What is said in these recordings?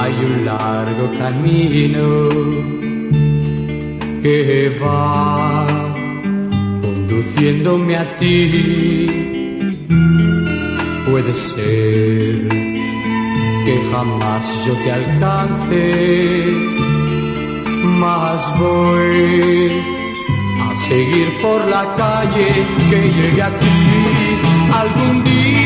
Hay un largo camino que va conduciéndome a ti. Puede ser que jamás yo te alcance, mas voy a seguir por la calle que llegue a ti. Algún día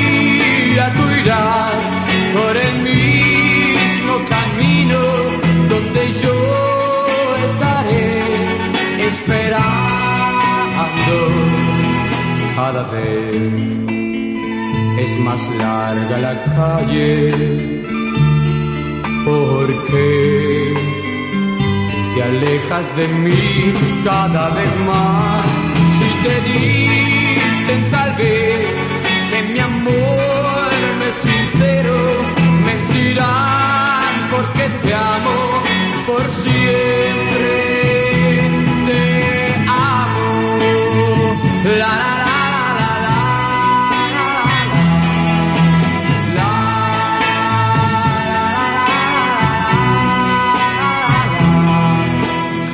cada vez es más larga la calle porque te alejas de mí cada vez más. Si te dicen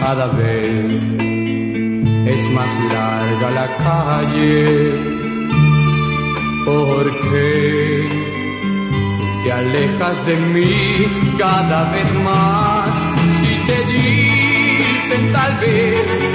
cada vez es más larga la calle. Porque te alejas de mí cada vez más si te dicen tal vez